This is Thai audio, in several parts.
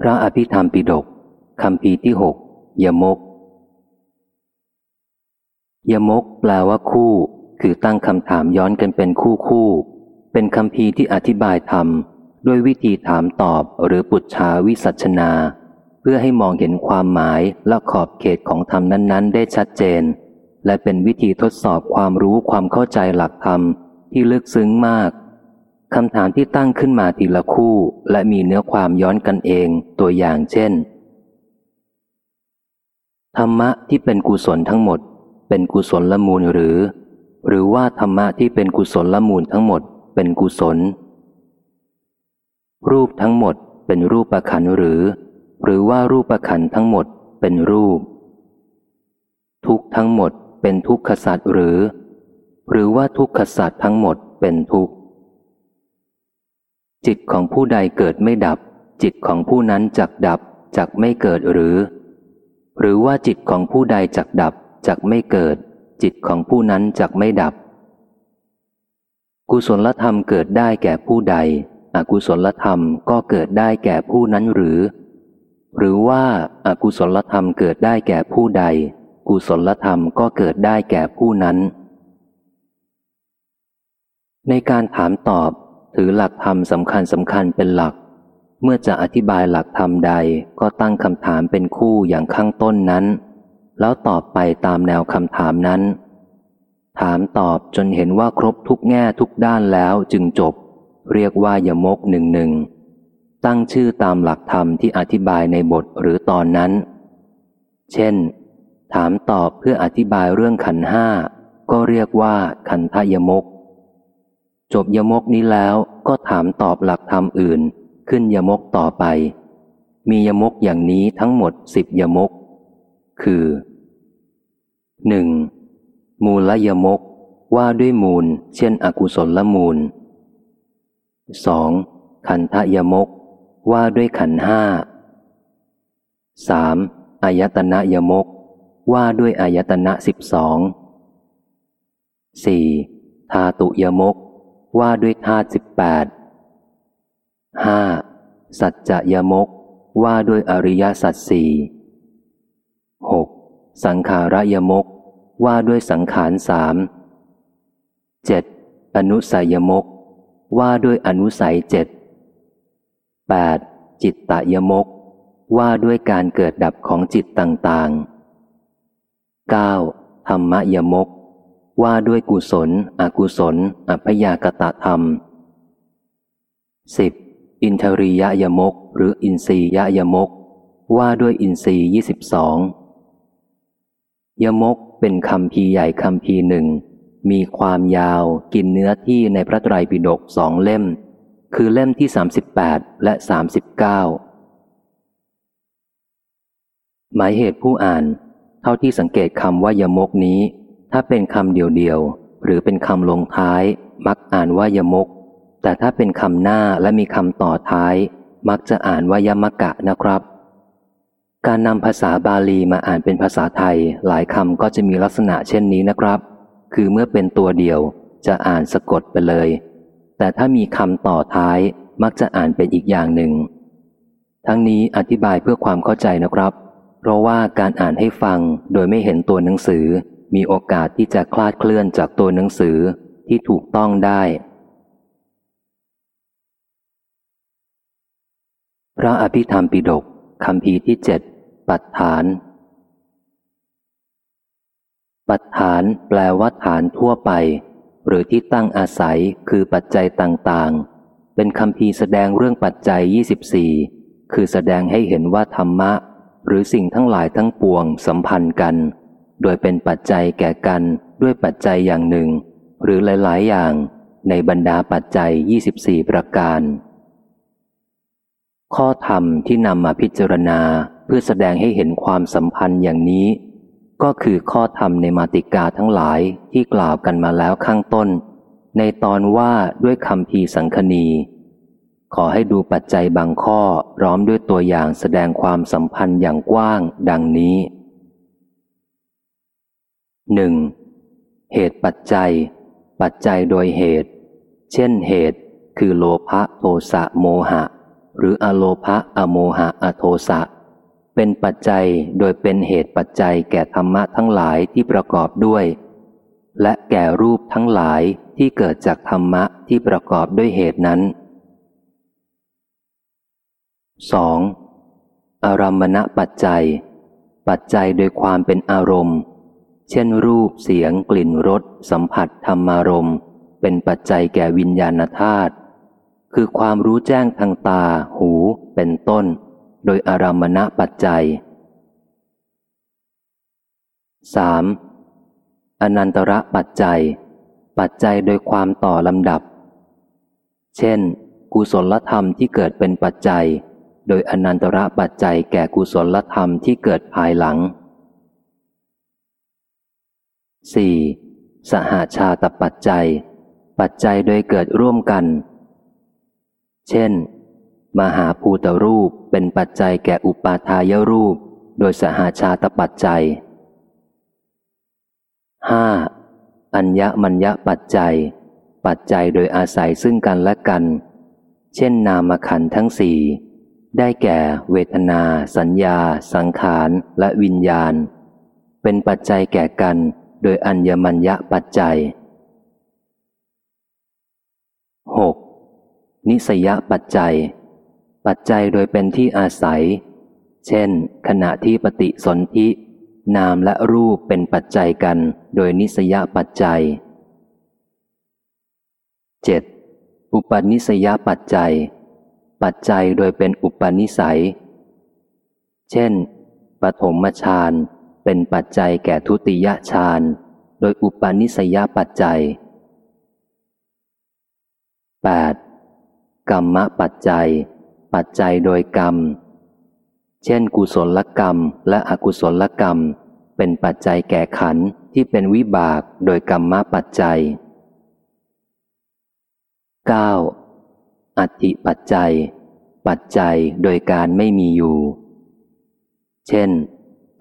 พระอภิธรรมปิฎกคำพีที่หกยมก ยมกแปลว่าคู่ คือตั้งคำถามย้อนกันเป็นคู่คู่ เป็นคำพีที่อธิบายธรรมด้วยวิธีถามตอบหรือปุจชาวิสัชนา เพื่อให้มองเห็นความหมายและขอบเขตของธรรมนั้น ๆ ได้ชัดเจน และเป็นวิธีทดสอบความรู้ความเข้าใจหลักธรรมที่ลึกซึ้งมาก คำถามที่ตั้งขึ้นมาทีละคู่ และมีเนื้อความย้อนกันเองตัวอย่างเช่น ธรรมะที่เป็นกุศลทั้งหมด เป็นกุศลละมูลหรือ หรือว่าธรรมะที่เป็นกุศลละมูลทั้งหมด เป็นกุศล รูปทั้งหมดเป็นรูปประขันหรือ หรือว่ารูปประขันทั้งหมดเป็นรูป ทุกทั้งหมดเป็นทุกขสัตว์หรือ หรือว่าทุกขสัตว์ทั้งหมดเป็นทุกข์ จิตของผู้ใดเกิดไม่ดับ จิตของผู้นั้นจักดับจักไม่เกิดหรือ หรือว่าจิตของผู้ใดจักดับจักไม่เกิด จิตของผู้นั้นจักไม่ดับ กุศลธรรมเกิดได้แก่ผู้ใด อกุศลธรรมก็เกิดได้แก่ผู้นั้นหรือ หรือว่าอากุศลธรรมเกิดได้แก่ผู้ใด กุศลธรรมก็เกิดได้แก่ผู้นั้น ในการถามตอบ ถือหลักธรรมสำคัญสำคัญเป็นหลัก เมื่อจะอธิบายหลักธรรมใดก็ตั้งคำถามเป็นคู่อย่างข้างต้นนั้น แล้วตอบไปตามแนวคำถามนั้น ถามตอบจนเห็นว่าครบทุกแง่ทุกด้านแล้วจึงจบ เรียกว่ายมกหนึ่งหนึ่งตั้งชื่อตามหลักธรรมที่อธิบายในบทหรือตอนนั้น เช่น ถามตอบเพื่ออธิบายเรื่องขันห้าก็เรียกว่าขันธยมก จบยมกนี้แล้วก็ถามตอบหลักธรรมอื่น ขึ้นยมกต่อไป มียมกอย่างนี้ทั้งหมดสิบยมก คือหนึ่งมูลยมกว่าด้วยมูล เช่นอกุศลละมูลสองขันธยมก ว่าด้วยขันห้าสามอายตนะยมก ว่าด้วยอายตนะสิบสองสี่ธาตุยมก ว่าด้วยธาตุสิบแปดห้าสัจจะยมก ว่าด้วยอริยสัจสี่หกสังขารยมก ว่าด้วยสังขารสามเจ็ดอนุสัยยมก ว่าด้วยอนุสัยเจ็ดแปดจิตตยมก ว่าด้วยการเกิดดับของจิตต่างๆเก้าธรรมยมก ว่าด้วยกุศล อกุศล อัพยากตะธรรมสิบอินทรียยมก หรืออินทรียยมก ว่าด้วยอินทรีย์ยี่สิบสองยมกเป็นคำพีใหญ่คำพีหนึ่ง มีความยาวกินเนื้อที่ในพระไตรปิฎกสองเล่ม คือเล่มที่สามสิบแปดและสามสิบเก้าหมายเหตุผู้อ่าน เท่าที่สังเกตคำว่ายมกนี้ ถ้าเป็นคำเดียวๆ หรือเป็นคำลงท้าย มักอ่านว่ายมก แต่ถ้าเป็นคำหน้าและมีคำต่อท้าย มักจะอ่านว่ายมกะนะครับ การนำภาษาบาลีมาอ่านเป็นภาษาไทย หลายคำก็จะมีลักษณะเช่นนี้นะครับ คือเมื่อเป็นตัวเดียวจะอ่านสะกดไปเลย แต่ถ้ามีคำต่อท้าย มักจะอ่านเป็นอีกอย่างหนึ่ง ทั้งนี้อธิบายเพื่อความเข้าใจนะครับ เพราะว่าการอ่านให้ฟังโดยไม่เห็นตัวหนังสือ มีโอกาสที่จะคลาดเคลื่อนจากตัวหนังสือที่ถูกต้องได้ พระอภิธรรมปิฎกคำพีที่เจ็ดปัฏฐาน ปัฏฐานแปลว่าฐานทั่วไป หรือที่ตั้งอาศัยคือปัจจัยต่างๆ เป็นคำพีแสดงเรื่องปัจจัย 24 คือแสดงให้เห็นว่าธรรมะ หรือสิ่งทั้งหลายทั้งปวงสัมพันธ์กัน โดยเป็นปัจจัยแก่กันด้วยปัจจัยอย่างหนึ่ง หรือหลาย ๆ อย่างในบรรดาปัจจัย 24 ประการ ข้อธรรมที่นำมาพิจารณาเพื่อแสดงให้เห็นความสัมพันธ์อย่างนี้ ก็คือข้อธรรมในมาติกาทั้งหลายที่กล่าวกันมาแล้วข้างต้น ในตอนว่าด้วยคำพีสังคณี ขอให้ดูปัจจัยบางข้อพร้อมด้วยตัวอย่างแสดงความสัมพันธ์อย่างกว้าง ดังนี้ หนึ่งเหตุปัจจัย ปัจจัยโดยเหตุ เช่นเหตุ คือโลภะโทสะโมหะ หรืออโลภะอโมหะอโทสะ เป็นปัจจัยโดยเป็นเหตุปัจจัยแก่ธรรมะทั้งหลายที่ประกอบด้วย และแก่รูปทั้งหลายที่เกิดจากธรรมะที่ประกอบด้วยเหตุนั้น 2. อารมณปัจจัย ปัจจัยโดยความเป็นอารมณ์ เช่นรูปเสียงกลิ่นรสสัมผัสธรรมารมณ์ เป็นปัจจัยแก่วิญญาณธาตุคือความรู้แจ้งทางตา หูเป็นต้น โดยอารามณปัจจัย 3. อนันตระปัจจัย ปัจจัยโดยความต่อลำดับ เช่น กุศลธรรมที่เกิดเป็นปัจจัย โดยอนันตระปัจจัยแก่กุศลธรรมที่เกิดภายหลัง 4. สหาชาตปัจจัย ปัจจัยโดยเกิดร่วมกัน เช่น มหาภูตรูปเป็นปัจจัยแก่อุปาทายรูป โดยสหาชาตปัจจัย 5. อัญญมัญญปัจจัย ปัจจัยโดยอาศัยซึ่งกันและกัน เช่นนามขันทั้งสี่ได้แก่เวทนา สัญญา สังขาร และวิญญาณ เป็นปัจจัยแก่กัน โดยอัญญมัญญปัจจัย 6. นิสยปัจจัย ปัจจัยโดยเป็นที่อาศัย เช่น ขณะที่ปฏิสนธินามและรูปเป็นปัจจัยกันโดยนิสยปัจจัย 7. อุปนิสยปัจจัย ปัจจัยโดยเป็นอุปนิสัย เช่น ปฐมฌาน เป็นปัจจัยแก่ทุติยฌานโดยอุปนิสยปัจจัย 8. กรรมปัจจัย ปัจจัยโดยกรรม เช่น กุศลกรรมและอกุศลกรรม เป็นปัจจัยแก่ขันที่เป็นวิบากโดยกรรมปัจจัย 9. อัติปัจจัย ปัจจัยโดยการไม่มีอยู่ เช่น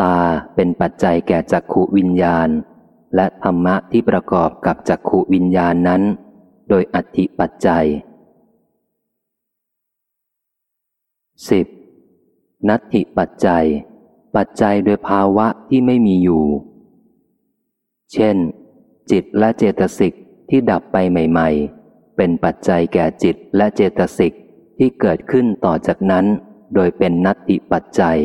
ตาเป็นปัจจัยแก่จักขุวิญญาณ และธรรมะที่ประกอบกับจักขุวิญญาณนั้น โดยอัติปัจจัย 10. นัตถิปัจจัย ปัจจัยโดยภาวะที่ไม่มีอยู่ เช่น จิตและเจตสิกที่ดับไปใหม่ ๆ เป็นปัจจัยแก่จิตและเจตสิกที่เกิดขึ้นต่อจากนั้น โดยเป็นนัตติปัจจัย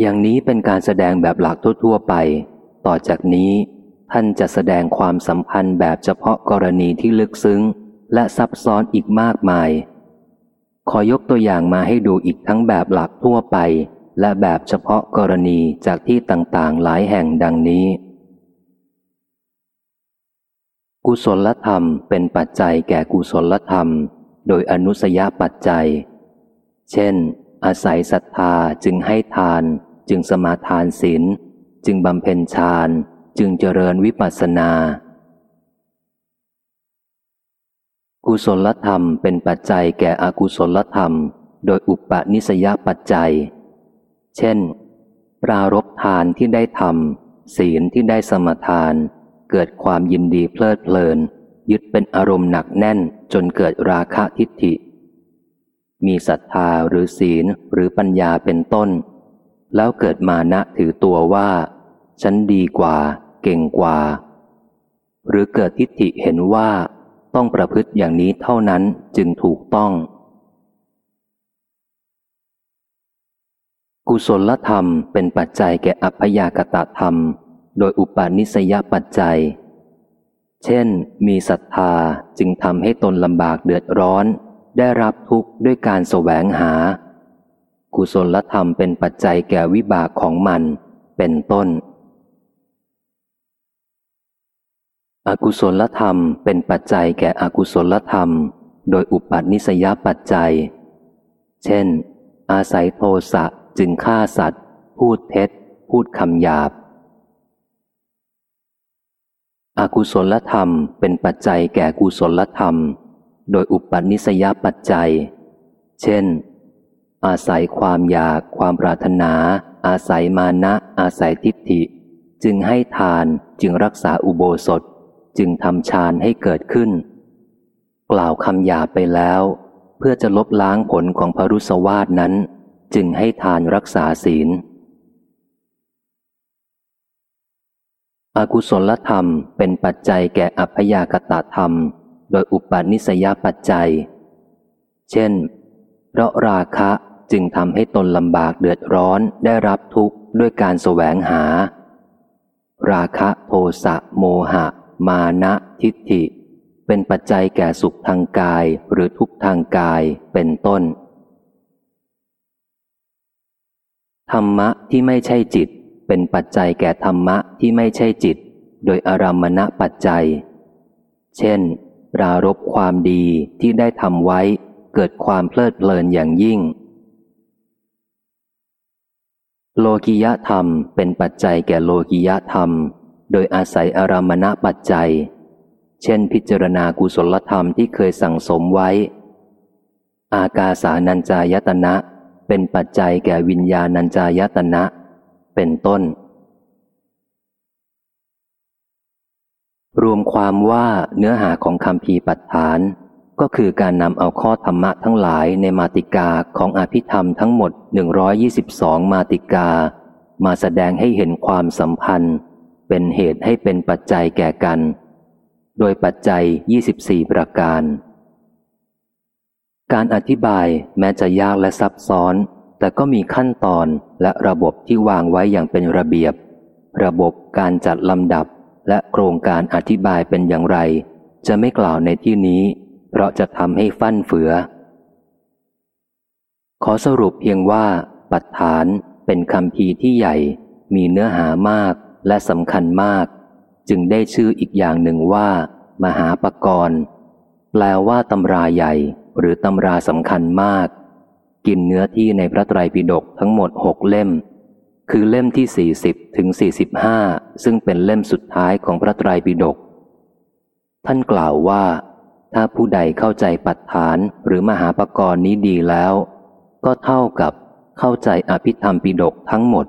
อย่างนี้เป็นการแสดงแบบหลักทั่วๆไป ต่อจากนี้ ท่านจะแสดงความสัมพันธ์แบบเฉพาะกรณีที่ลึกซึ้ง และซับซ้อนอีกมากมาย ขอยกตัวอย่างมาให้ดูอีกทั้งแบบหลักทั่วไป และแบบเฉพาะกรณีจากที่ต่างๆ หลายแห่งดังนี้ กุศลธรรมเป็นปัจจัยแก่กุศลธรรม โดยอนุสยปัจจัย เช่นอาศัยศรัทธาจึงให้ทาน จึงสมาทานศีลจึงบำเพ็ญฌานจึงเจริญวิปัสสนา กุศลธรรมเป็นปัจจัยแก่อกุศลธรรม โดยอุปนิสยปัจจัย เช่น ปรารบทานที่ได้ทำศีลที่ได้สมทาน เกิดความยินดีเพลิดเพลิน ยึดเป็นอารมณ์หนักแน่นจนเกิดราคะทิฏฐิ มีศรัทธาหรือศีลหรือปัญญาเป็นต้น แล้วเกิดมานะถือตัวว่า ฉันดีกว่า เก่งกว่า หรือเกิดทิฏฐิเห็นว่า ต้องประพฤติอย่างนี้เท่านั้นจึงถูกต้อง กุศลธรรมเป็นปัจจัยแก่อัพยากตธรรม โดยอุปาณิสยปัจจัย เช่น มีศรัทธาจึงทำให้ตนลำบากเดือดร้อน ได้รับทุกข์ด้วยการแสวงหา กุศลธรรมเป็นปัจจัยแก่วิบากของมัน เป็นต้น อกุศลธรรมเป็นปัจจัยแก่อกุศลธรรม โดยอุปันิสยปัจจัย เช่น อาศัยโทสะจึงฆ่าสัตว์ พูดเท็จ พูดคำหยาบ อกุศลธรรมเป็นปัจจัยแก่กุศลธรรม โดยอุปนิสยปัจจัย เช่น อาศัยความอยาก ความปรารถนา อาศัยมานะ อาศัยทิฏฐิ จึงให้ทานจึงรักษาอุโบสถ จึงทำฌานให้เกิดขึ้น กล่าวคำหยาไปแล้ว เพื่อจะลบล้างผลของพรุสวาสนั้น จึงให้ทานรักษาศีลอกุศลธรรมเป็นปัจจัยแก่อัพยากตะธรรม โดยอุปาณิสยปัจจัย เช่น เพราะราคะ จึงทำให้ตนลำบากเดือดร้อนได้รับทุกข์ด้วยการแสวงหา ราคะโทสะโมหะ มานะทิฏฐิ เป็นปัจจัยแก่สุขทางกายหรือทุกข์ทางกายเป็นต้น ธรรมะที่ไม่ใช่จิต เป็นปัจจัยแก่ธรรมะที่ไม่ใช่จิต โดยอารามณปัจจัย เช่น รารบความดีที่ได้ทำไว้เกิดความเพลิดเพลินอย่างยิ่ง โลกิยธรรมเป็นปัจจัยแก่โลกิยธรรม โดยอาศัยอารามณปัจจัย เช่นพิจารณากุศลธรรมที่เคยสั่งสมไว้ อากาสานัญจายตนะ เป็นปัจจัยแก่วิญญาณัญจายตนะ เป็นต้น รวมความว่าเนื้อหาของคำพีปัฏฐาน ก็คือการนำเอาข้อธรรมะทั้งหลายในมาติกาของอภิธรรมทั้งหมด 122 มาติกา มาแสดงให้เห็นความสัมพันธ์ เป็นเหตุให้เป็นปัจจัยแก่กัน โดยปัจจัย 24 ประการ การอธิบายแม้จะยากและซับซ้อน แต่ก็มีขั้นตอนและระบบที่วางไว้อย่างเป็นระเบียบ ระบบการจัดลำดับและโครงการอธิบายเป็นอย่างไร จะไม่กล่าวในที่นี้ เพราะจะทำให้ฟั่นเฟือ ขอสรุปเพียงว่า ปัฏฐานเป็นคำพีที่ใหญ่ มีเนื้อหามากและสำคัญมาก จึงได้ชื่ออีกอย่างหนึ่งว่า มหาปกรณ์แปลว่าตำราใหญ่ หรือตำราสำคัญมาก กินเนื้อที่ในพระไตรปิฎกทั้งหมดหกเล่ม คือเล่มที่สี่สิบถึงสี่สิบห้าซึ่งเป็นเล่มสุดท้ายของพระไตรปิฎกท่านกล่าวว่า ถ้าผู้ใดเข้าใจปัฏฐานหรือมหาปกรณ์นี้ดีแล้ว ก็เท่ากับเข้าใจอภิธรรมปิดกทั้งหมด